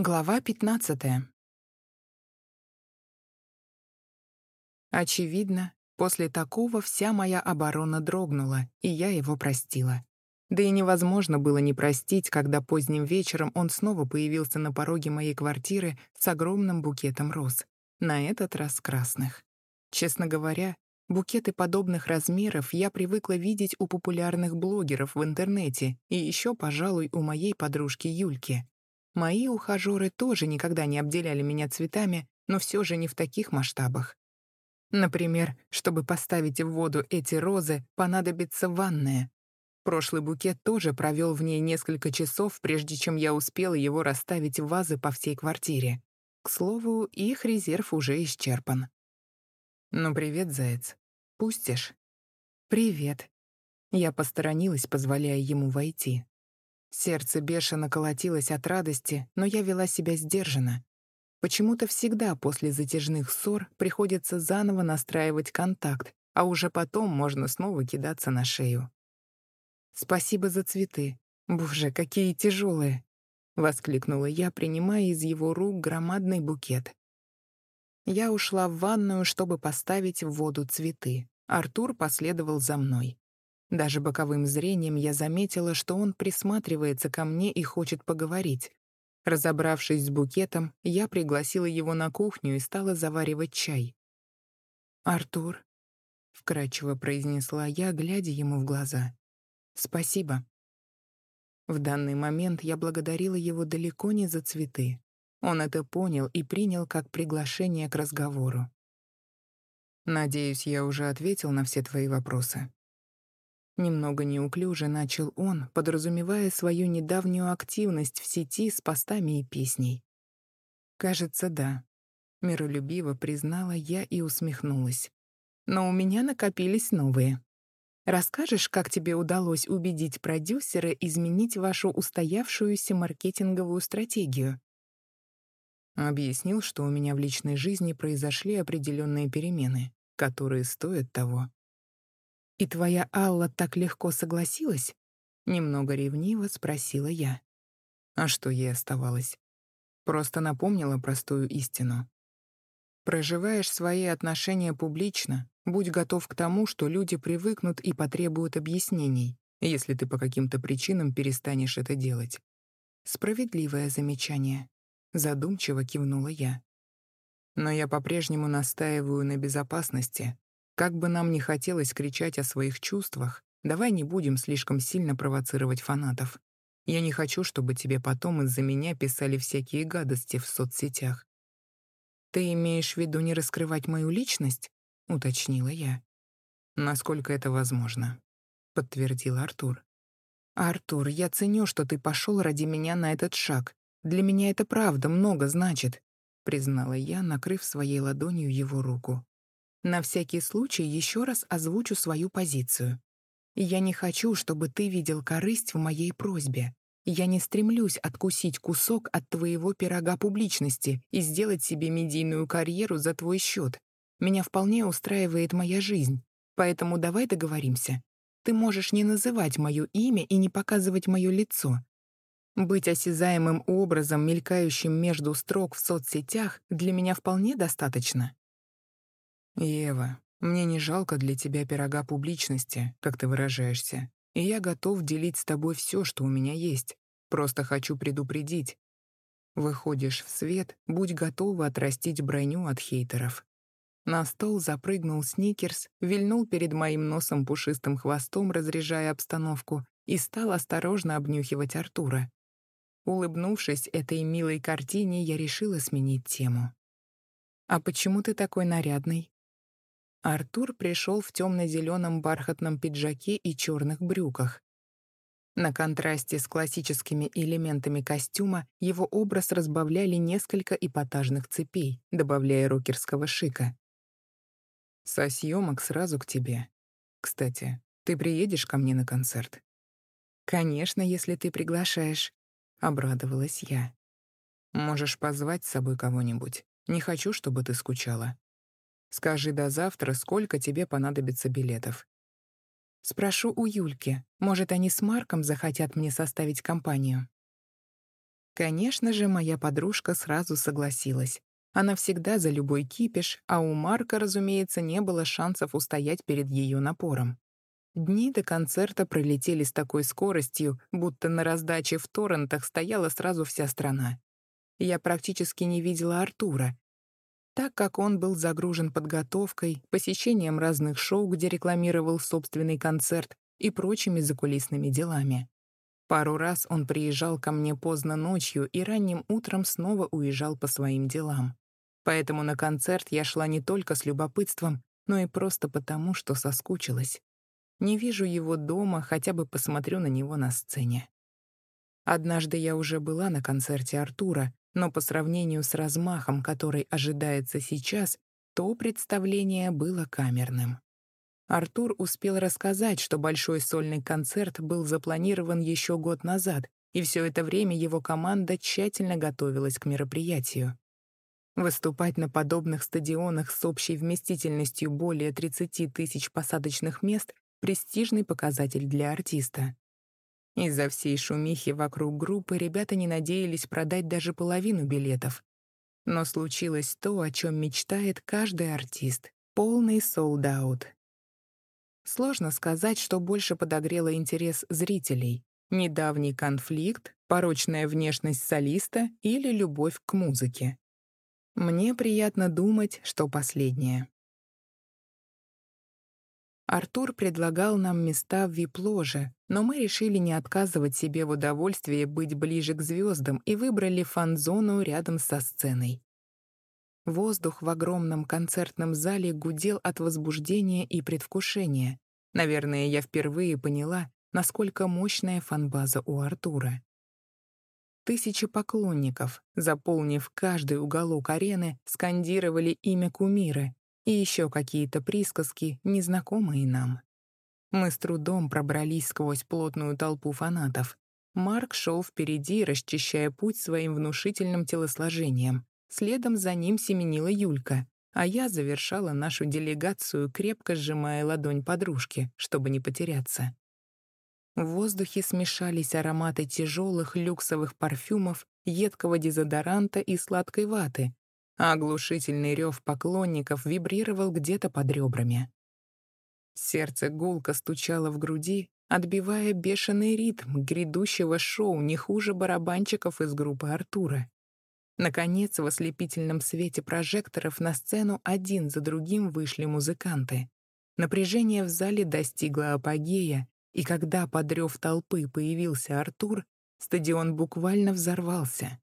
Глава 15. Очевидно, после такого вся моя оборона дрогнула, и я его простила. Да и невозможно было не простить, когда поздним вечером он снова появился на пороге моей квартиры с огромным букетом роз, на этот раз красных. Честно говоря, букеты подобных размеров я привыкла видеть у популярных блогеров в интернете и еще, пожалуй, у моей подружки Юльки. Мои ухажеры тоже никогда не обделяли меня цветами, но все же не в таких масштабах. Например, чтобы поставить в воду эти розы, понадобится ванная. Прошлый букет тоже провел в ней несколько часов, прежде чем я успела его расставить в вазы по всей квартире. К слову, их резерв уже исчерпан. «Ну, привет, заяц. Пустишь?» «Привет». Я посторонилась, позволяя ему войти. Сердце бешено колотилось от радости, но я вела себя сдержанно. Почему-то всегда после затяжных ссор приходится заново настраивать контакт, а уже потом можно снова кидаться на шею. «Спасибо за цветы. Боже, какие тяжелые!» — воскликнула я, принимая из его рук громадный букет. Я ушла в ванную, чтобы поставить в воду цветы. Артур последовал за мной. Даже боковым зрением я заметила, что он присматривается ко мне и хочет поговорить. Разобравшись с букетом, я пригласила его на кухню и стала заваривать чай. «Артур», — вкрадчиво произнесла я, глядя ему в глаза, — «спасибо». В данный момент я благодарила его далеко не за цветы. Он это понял и принял как приглашение к разговору. «Надеюсь, я уже ответил на все твои вопросы», Немного неуклюже начал он, подразумевая свою недавнюю активность в сети с постами и песней. «Кажется, да», — миролюбиво признала я и усмехнулась. «Но у меня накопились новые. Расскажешь, как тебе удалось убедить продюсера изменить вашу устоявшуюся маркетинговую стратегию?» Объяснил, что у меня в личной жизни произошли определенные перемены, которые стоят того. «И твоя Алла так легко согласилась?» Немного ревниво спросила я. А что ей оставалось? Просто напомнила простую истину. Проживаешь свои отношения публично, будь готов к тому, что люди привыкнут и потребуют объяснений, если ты по каким-то причинам перестанешь это делать. Справедливое замечание. Задумчиво кивнула я. Но я по-прежнему настаиваю на безопасности, как бы нам ни хотелось кричать о своих чувствах, давай не будем слишком сильно провоцировать фанатов. Я не хочу, чтобы тебе потом из-за меня писали всякие гадости в соцсетях. «Ты имеешь в виду не раскрывать мою личность?» — уточнила я. «Насколько это возможно», — подтвердил Артур. «Артур, я ценю, что ты пошел ради меня на этот шаг. Для меня это правда много значит», — признала я, накрыв своей ладонью его руку. На всякий случай еще раз озвучу свою позицию. Я не хочу, чтобы ты видел корысть в моей просьбе. Я не стремлюсь откусить кусок от твоего пирога публичности и сделать себе медийную карьеру за твой счет. Меня вполне устраивает моя жизнь, поэтому давай договоримся. Ты можешь не называть мое имя и не показывать мое лицо. Быть осязаемым образом, мелькающим между строк в соцсетях, для меня вполне достаточно. «Ева, мне не жалко для тебя пирога публичности, как ты выражаешься, и я готов делить с тобой все, что у меня есть. Просто хочу предупредить. Выходишь в свет, будь готова отрастить броню от хейтеров». На стол запрыгнул Сникерс, вильнул перед моим носом пушистым хвостом, разряжая обстановку, и стал осторожно обнюхивать Артура. Улыбнувшись этой милой картине, я решила сменить тему. «А почему ты такой нарядный?» Артур пришел в темно-зеленом бархатном пиджаке и черных брюках. На контрасте с классическими элементами костюма его образ разбавляли несколько эпатажных цепей, добавляя рокерского шика. «Со съемок сразу к тебе. Кстати, ты приедешь ко мне на концерт?» «Конечно, если ты приглашаешь», — обрадовалась я. «Можешь позвать с собой кого-нибудь. Не хочу, чтобы ты скучала. Скажи до завтра, сколько тебе понадобится билетов. Спрошу у Юльки. Может, они с Марком захотят мне составить компанию. Конечно же, моя подружка сразу согласилась. Она всегда за любой кипиш, а у Марка, разумеется, не было шансов устоять перед ее напором. Дни до концерта пролетели с такой скоростью, будто на раздаче в торрентах стояла сразу вся страна. Я практически не видела Артура, так как он был загружен подготовкой, посещением разных шоу, где рекламировал собственный концерт и прочими закулисными делами. Пару раз он приезжал ко мне поздно ночью и ранним утром снова уезжал по своим делам. Поэтому на концерт я шла не только с любопытством, но и просто потому, что соскучилась. Не вижу его дома, хотя бы посмотрю на него на сцене. Однажды я уже была на концерте Артура, но по сравнению с размахом, который ожидается сейчас, то представление было камерным. Артур успел рассказать, что большой сольный концерт был запланирован еще год назад, и все это время его команда тщательно готовилась к мероприятию. Выступать на подобных стадионах с общей вместительностью более 30 тысяч посадочных мест — престижный показатель для артиста. Из-за всей шумихи вокруг группы ребята не надеялись продать даже половину билетов. Но случилось то, о чем мечтает каждый артист — полный sold out. Сложно сказать, что больше подогрело интерес зрителей. Недавний конфликт, порочная внешность солиста или любовь к музыке. Мне приятно думать, что последнее. Артур предлагал нам места в вип-ложе, но мы решили не отказывать себе в удовольствии быть ближе к звездам и выбрали фан-зону рядом со сценой. Воздух в огромном концертном зале гудел от возбуждения и предвкушения. Наверное, я впервые поняла, насколько мощная фанбаза у Артура. Тысячи поклонников, заполнив каждый уголок арены, скандировали имя кумира и еще какие-то присказки, незнакомые нам. Мы с трудом пробрались сквозь плотную толпу фанатов. Марк шел впереди, расчищая путь своим внушительным телосложением. Следом за ним семенила Юлька, а я завершала нашу делегацию, крепко сжимая ладонь подружки, чтобы не потеряться. В воздухе смешались ароматы тяжелых люксовых парфюмов, едкого дезодоранта и сладкой ваты, а оглушительный рев поклонников вибрировал где-то под ребрами. Сердце гулко стучало в груди, отбивая бешеный ритм грядущего шоу не хуже барабанщиков из группы Артура. Наконец, в ослепительном свете прожекторов на сцену один за другим вышли музыканты. Напряжение в зале достигло апогея, и когда под рев толпы появился Артур, стадион буквально взорвался.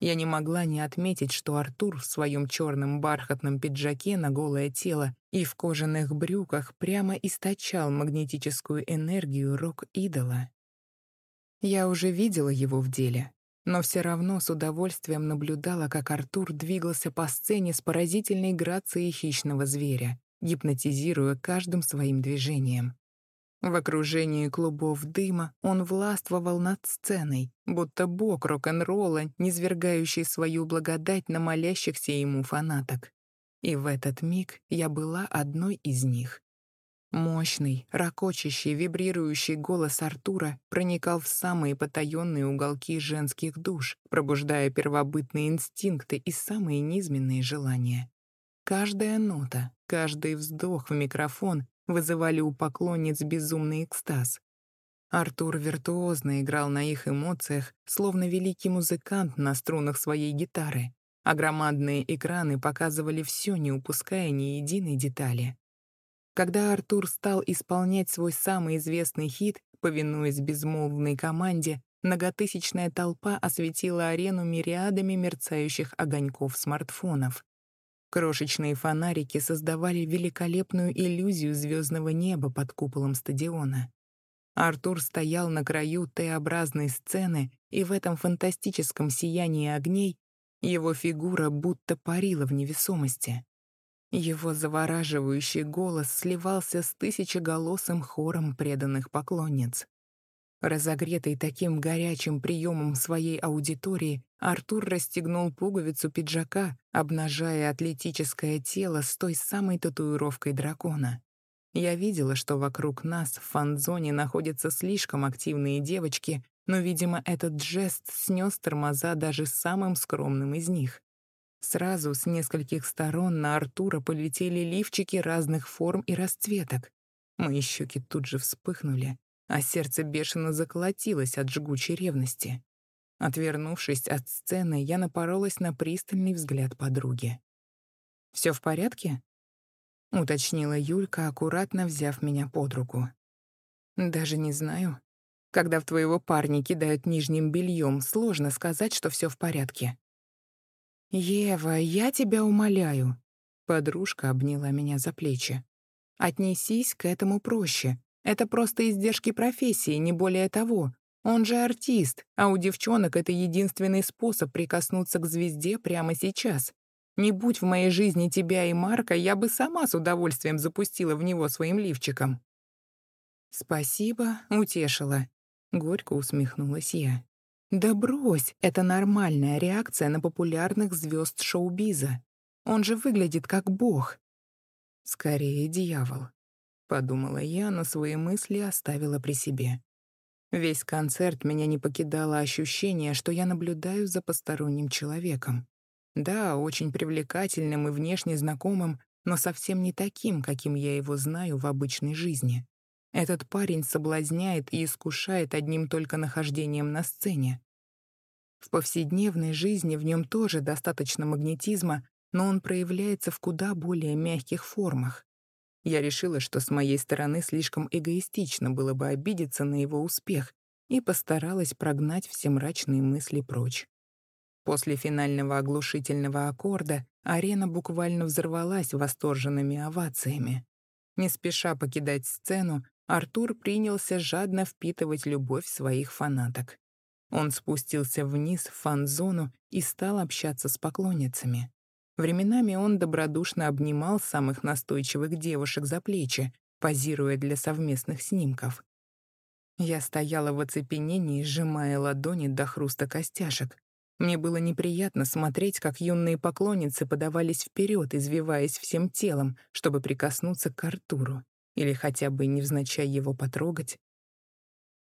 Я не могла не отметить, что Артур в своем черном бархатном пиджаке на голое тело и в кожаных брюках прямо источал магнетическую энергию рок-идола. Я уже видела его в деле, но все равно с удовольствием наблюдала, как Артур двигался по сцене с поразительной грацией хищного зверя, гипнотизируя каждым своим движением. В окружении клубов дыма он властвовал над сценой, будто бог рок-н-ролла, низвергающий свою благодать на молящихся ему фанаток. И в этот миг я была одной из них. Мощный, ракочащий, вибрирующий голос Артура проникал в самые потаенные уголки женских душ, пробуждая первобытные инстинкты и самые низменные желания. Каждая нота, каждый вздох в микрофон вызывали у поклонниц безумный экстаз. Артур виртуозно играл на их эмоциях, словно великий музыкант на струнах своей гитары, а громадные экраны показывали все, не упуская ни единой детали. Когда Артур стал исполнять свой самый известный хит, повинуясь безмолвной команде, многотысячная толпа осветила арену мириадами мерцающих огоньков смартфонов. Крошечные фонарики создавали великолепную иллюзию звездного неба под куполом стадиона. Артур стоял на краю Т-образной сцены, и в этом фантастическом сиянии огней его фигура будто парила в невесомости. Его завораживающий голос сливался с тысячеголосым хором преданных поклонниц. Разогретый таким горячим приемом своей аудитории, Артур расстегнул пуговицу пиджака, обнажая атлетическое тело с той самой татуировкой дракона. Я видела, что вокруг нас в фан-зоне находятся слишком активные девочки, но, видимо, этот жест снес тормоза даже самым скромным из них. Сразу с нескольких сторон на Артура полетели лифчики разных форм и расцветок. Мои щеки тут же вспыхнули, а сердце бешено заколотилось от жгучей ревности. Отвернувшись от сцены, я напоролась на пристальный взгляд подруги. «Всё в порядке?» — уточнила Юлька, аккуратно взяв меня под руку. «Даже не знаю. Когда в твоего парня кидают нижним бельем, сложно сказать, что всё в порядке». «Ева, я тебя умоляю», — подружка обняла меня за плечи. «Отнесись к этому проще. Это просто издержки профессии, не более того. Он же артист, а у девчонок это единственный способ прикоснуться к звезде прямо сейчас. Не будь в моей жизни тебя и Марка, я бы сама с удовольствием запустила в него своим лифчиком. «Спасибо, утешила», — горько усмехнулась я. «Да брось, это нормальная реакция на популярных звезд шоу-биза. Он же выглядит как бог». «Скорее дьявол», — подумала я, но свои мысли оставила при себе. Весь концерт меня не покидало ощущение, что я наблюдаю за посторонним человеком. Да, очень привлекательным и внешне знакомым, но совсем не таким, каким я его знаю в обычной жизни. Этот парень соблазняет и искушает одним только нахождением на сцене. В повседневной жизни в нем тоже достаточно магнетизма, но он проявляется в куда более мягких формах. Я решила, что с моей стороны слишком эгоистично было бы обидеться на его успех, и постаралась прогнать все мрачные мысли прочь. После финального оглушительного аккорда арена буквально взорвалась восторженными овациями. Не спеша покидать сцену, Артур принялся жадно впитывать любовь своих фанаток. Он спустился вниз в фан-зону и стал общаться с поклонницами. Временами он добродушно обнимал самых настойчивых девушек за плечи, позируя для совместных снимков. Я стояла в оцепенении, сжимая ладони до хруста костяшек. Мне было неприятно смотреть, как юные поклонницы подавались вперед, извиваясь всем телом, чтобы прикоснуться к Артуру или хотя бы невзначай его потрогать.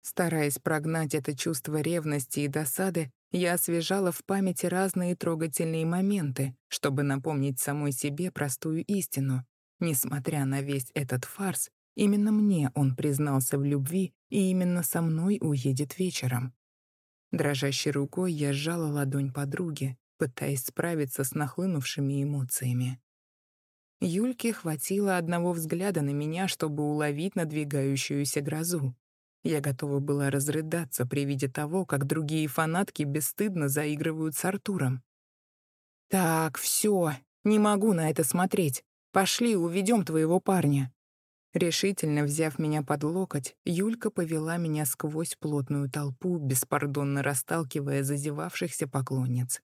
Стараясь прогнать это чувство ревности и досады, я освежала в памяти разные трогательные моменты, чтобы напомнить самой себе простую истину. Несмотря на весь этот фарс, именно мне он признался в любви и именно со мной уедет вечером. Дрожащей рукой я сжала ладонь подруги, пытаясь справиться с нахлынувшими эмоциями. Юльке хватило одного взгляда на меня, чтобы уловить надвигающуюся грозу. Я готова была разрыдаться при виде того, как другие фанатки бесстыдно заигрывают с Артуром. «Так, все, не могу на это смотреть. Пошли, уведем твоего парня». Решительно взяв меня под локоть, Юлька повела меня сквозь плотную толпу, беспардонно расталкивая зазевавшихся поклонниц.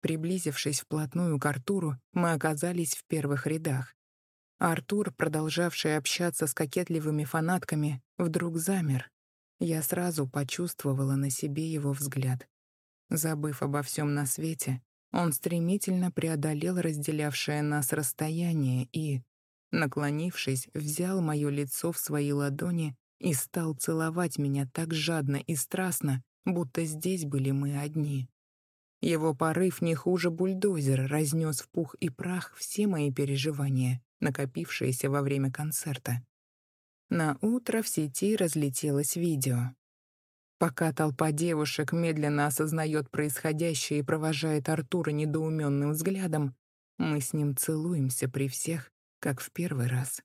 Приблизившись вплотную к Артуру, мы оказались в первых рядах. Артур, продолжавший общаться с кокетливыми фанатками, вдруг замер. Я сразу почувствовала на себе его взгляд. Забыв обо всем на свете, он стремительно преодолел разделявшее нас расстояние и, наклонившись, взял мое лицо в свои ладони и стал целовать меня так жадно и страстно, будто здесь были мы одни. Его порыв не хуже бульдозера разнес в пух и прах все мои переживания, накопившиеся во время концерта. На утро в сети разлетелось видео. Пока толпа девушек медленно осознает происходящее и провожает Артура недоуменным взглядом, мы с ним целуемся при всех, как в первый раз.